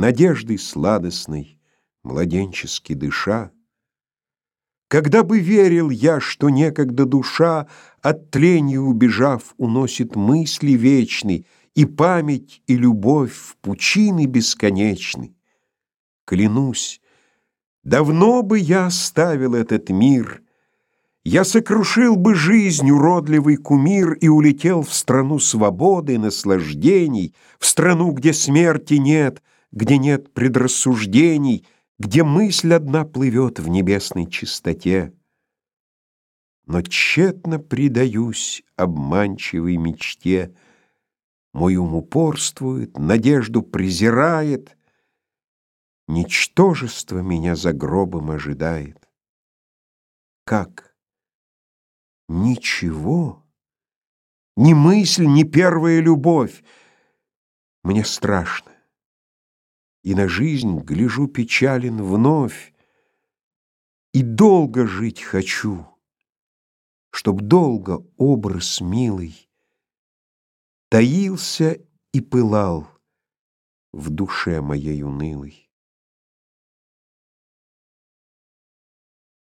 надеждой сладостной, младенчески дыша. Когда бы верил я, что некогда душа, от тления убежав, уносит мысли вечный, и память, и любовь в пучины бесконечны. Клянусь, давно бы я оставил этот мир, я сокрушил бы жизнь, уродливый кумир, и улетел в страну свободы, наслаждений, в страну, где смерти нет, где нет предрассуждений, где мысль одна плывет в небесной чистоте. Но тщетно предаюсь обманчивой мечте. Мой ум упорствует, надежду презирает. Ничтожество меня за гробом ожидает. Как? Ничего? Ни мысль, ни первая любовь. Мне страшно и на жизнь гляжу печален вновь, и долго жить хочу, чтоб долго образ милый таился и пылал в душе моей унылой.